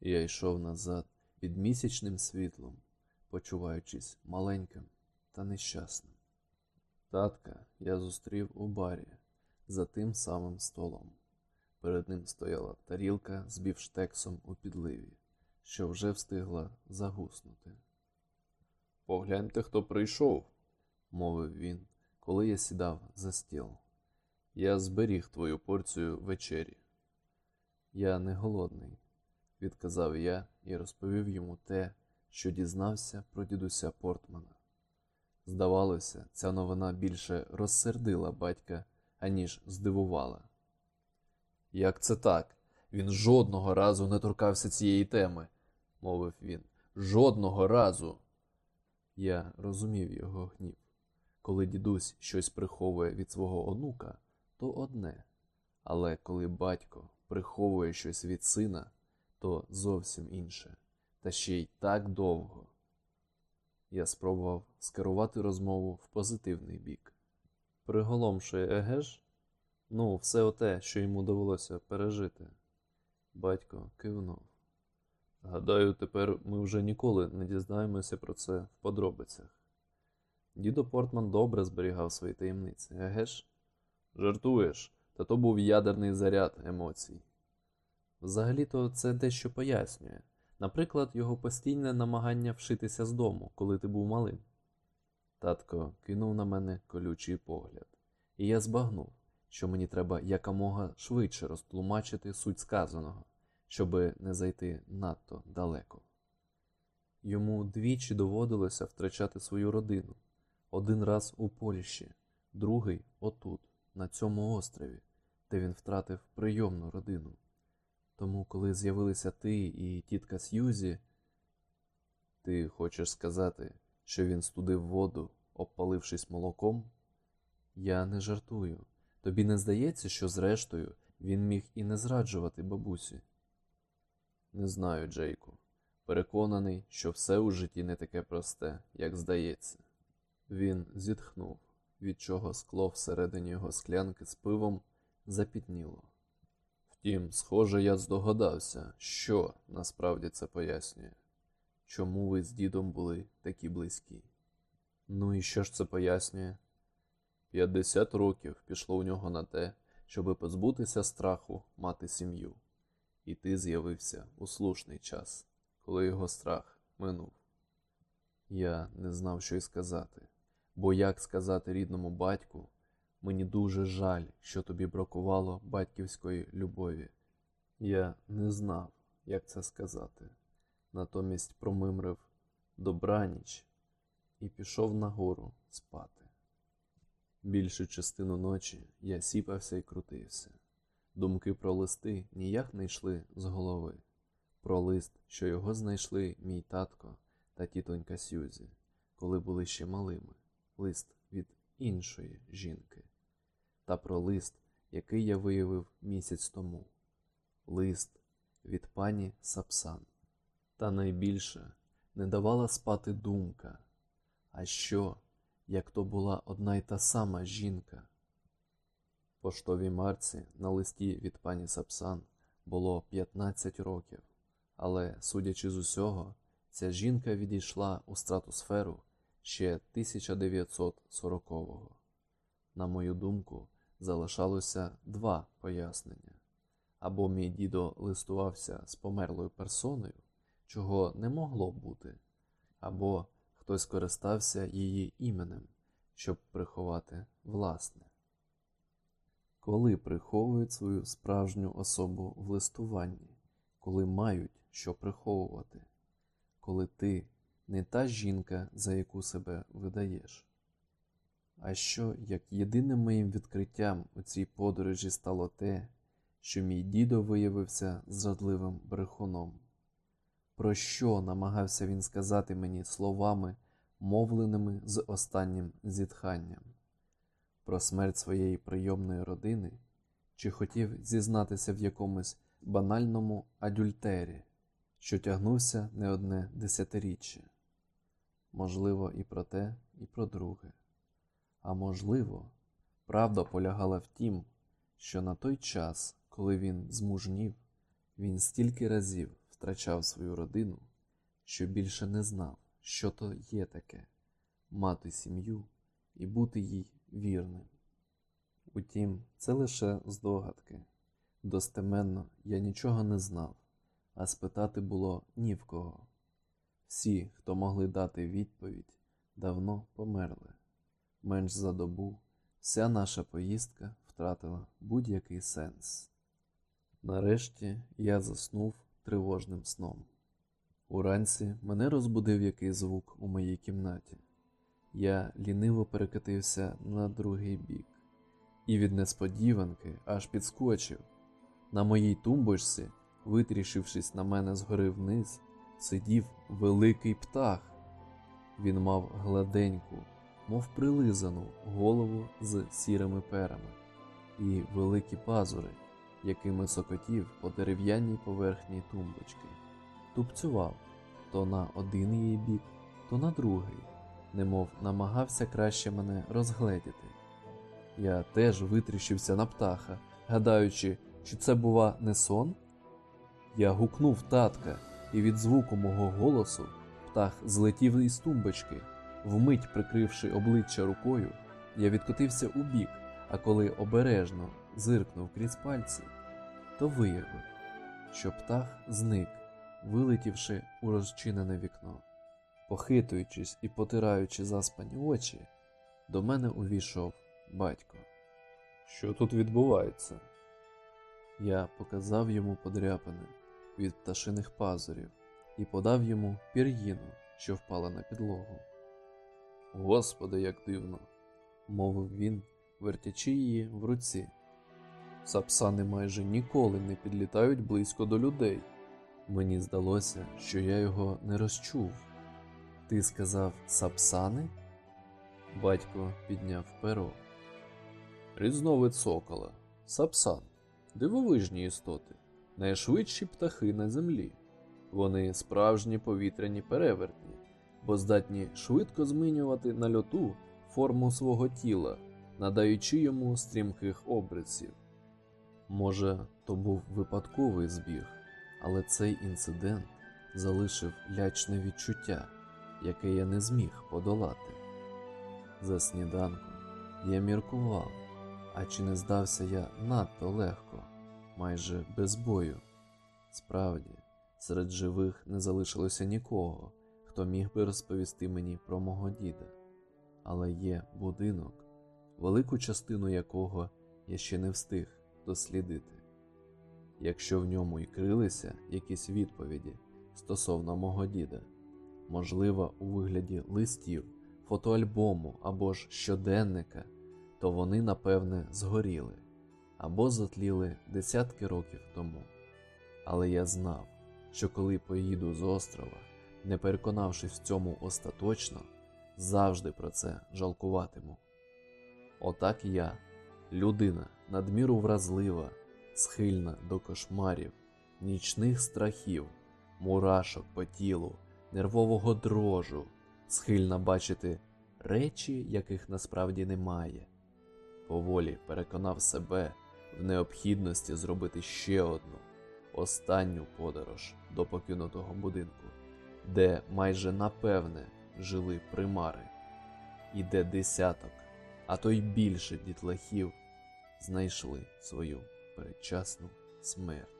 Я йшов назад під місячним світлом, почуваючись маленьким та нещасним. Татка я зустрів у барі за тим самим столом. Перед ним стояла тарілка з бівштексом у підливі, що вже встигла загуснути. Погляньте, хто прийшов, мовив він, коли я сідав за стіл. Я зберіг твою порцію вечері. Я не голодний, відказав я і розповів йому те, що дізнався про дідуся Портмана. Здавалося, ця новина більше розсердила батька, аніж здивувала. Як це так? Він жодного разу не торкався цієї теми, мовив він. Жодного разу. Я розумів його гнів. Коли дідусь щось приховує від свого онука, то одне, але коли батько приховує щось від сина, то зовсім інше, та ще й так довго. Я спробував скерувати розмову в позитивний бік. Приголомшує, еге ж? Ну, все оте, що йому довелося пережити. Батько кивнув. Гадаю, тепер ми вже ніколи не дізнаємося про це в подробицях. Дідо Портман добре зберігав свої таємниці, еге ж? Жартуєш, та то був ядерний заряд емоцій. Взагалі-то це дещо пояснює. Наприклад, його постійне намагання вшитися з дому, коли ти був малим. Татко кинув на мене колючий погляд, і я збагнув, що мені треба якомога швидше розтлумачити суть сказаного, щоби не зайти надто далеко. Йому двічі доводилося втрачати свою родину один раз у Польщі, другий отут, на цьому острові, де він втратив прийомну родину. Тому, коли з'явилися ти і тітка Сьюзі, ти хочеш сказати, що він студив воду, обпалившись молоком? Я не жартую. Тобі не здається, що, зрештою, він міг і не зраджувати бабусі? Не знаю, Джейку. Переконаний, що все у житті не таке просте, як здається. Він зітхнув, від чого скло всередині його склянки з пивом запітніло. Втім, схоже, я здогадався, що насправді це пояснює, чому ви з дідом були такі близькі. Ну і що ж це пояснює? П'ятдесят років пішло у нього на те, щоби позбутися страху мати сім'ю, і ти з'явився у слушний час, коли його страх минув. Я не знав, що й сказати, бо як сказати рідному батьку, мені дуже жаль, що тобі бракувало батьківської любові. Я не знав, як це сказати, натомість промимрив добраніч і пішов нагору спати. Більшу частину ночі я сіпався і крутився. Думки про листи ніяк не йшли з голови. Про лист, що його знайшли мій татко та тітонька Сюзі, коли були ще малими, лист від іншої жінки, та про лист, який я виявив місяць тому, лист від пані Сапсан. Та найбільше не давала спати думка, а що, як то була одна й та сама жінка. Поштовій марці на листі від пані Сапсан було 15 років, але, судячи з усього, ця жінка відійшла у стратосферу ще 1940-го. На мою думку, залишалося два пояснення або мій дідо листувався з померлою персоною, чого не могло бути, або хтось користався її іменем, щоб приховати власне. Коли приховують свою справжню особу в листуванні, коли мають що приховувати, коли ти не та жінка, за яку себе видаєш. А що, як єдиним моїм відкриттям у цій подорожі стало те, що мій дідо виявився зрадливим брехуном? Про що намагався він сказати мені словами, мовленими з останнім зітханням? Про смерть своєї прийомної родини, чи хотів зізнатися в якомусь банальному адюльтері, що тягнувся не одне десятиріччя? Можливо, і про те, і про друге. А можливо, правда полягала в тім, що на той час, коли він змужнів, він стільки разів втрачав свою родину, що більше не знав, що то є таке мати сім'ю і бути їй вірним. Утім, це лише здогадки. Достеменно я нічого не знав, а спитати було ні в кого. Всі, хто могли дати відповідь, давно померли. Менш за добу вся наша поїздка втратила будь-який сенс. Нарешті я заснув тривожним сном. Уранці мене розбудив який звук у моїй кімнаті. Я ліниво перекотився на другий бік і від несподіванки аж підскочив. На моїй тумбочці, витрішившись на мене згори вниз, сидів великий птах. Він мав гладеньку, мов прилизану голову з сірими перами і великі пазури, якими сокотів по дерев'яній поверхні тумбочки. Тупцював то на один її бік, то на другий, немов намагався краще мене розгледіти. Я теж витріщився на птаха, гадаючи, чи це, бува, не сон? Я гукнув татка, і від звуку мого голосу птах злетів із тумбочки. Вмить прикривши обличчя рукою, я відкотився у бік, а коли обережно зиркнув крізь пальці, то виявив, що птах зник, вилетівши у розчинене вікно. Похитуючись і потираючи заспані очі, до мене увійшов батько. Що тут відбувається? Я показав йому подряпини від пташиних пазурів і подав йому пір'їну, що впала на підлогу. Господи, як дивно, мовив він, вертячи її в руці. Сапсани майже ніколи не підлітають близько до людей. Мені здалося, що я його не розчув. Ти сказав сапсани? Батько підняв перо. Різновид сокола, сапсан, дивовижні істоти, найшвидші птахи на землі. Вони справжні повітряні перевертні, бо здатні швидко змінювати на льоту форму свого тіла, надаючи йому стрімких обрисів. Може, то був випадковий збіг, але цей інцидент залишив лячне відчуття, яке я не зміг подолати. За сніданком я міркував, а чи не здався я надто легко, майже без бою. Справді, серед живих не залишилося нікого, хто міг би розповісти мені про мого діда, але є будинок, велику частину якого я ще не встиг дослідити. Якщо в ньому і крилися якісь відповіді стосовно мого діда, можливо, у вигляді листів, фотоальбому або ж щоденника, то вони, напевне, згоріли або затліли десятки років тому. Але я знав, що коли поїду з острова, не переконавшись в цьому остаточно, завжди про це жалкуватиму. Отак я, людина надміру вразлива, схильна до кошмарів, нічних страхів, мурашок по тілу, нервового дрожу, схильна бачити речі, яких насправді немає. Поволі переконав себе в необхідності зробити ще одну останню подорож до покинутого будинку, де майже напевне жили примари, і де десяток, а то й більше дітлахів знайшли свою передчасну смерть.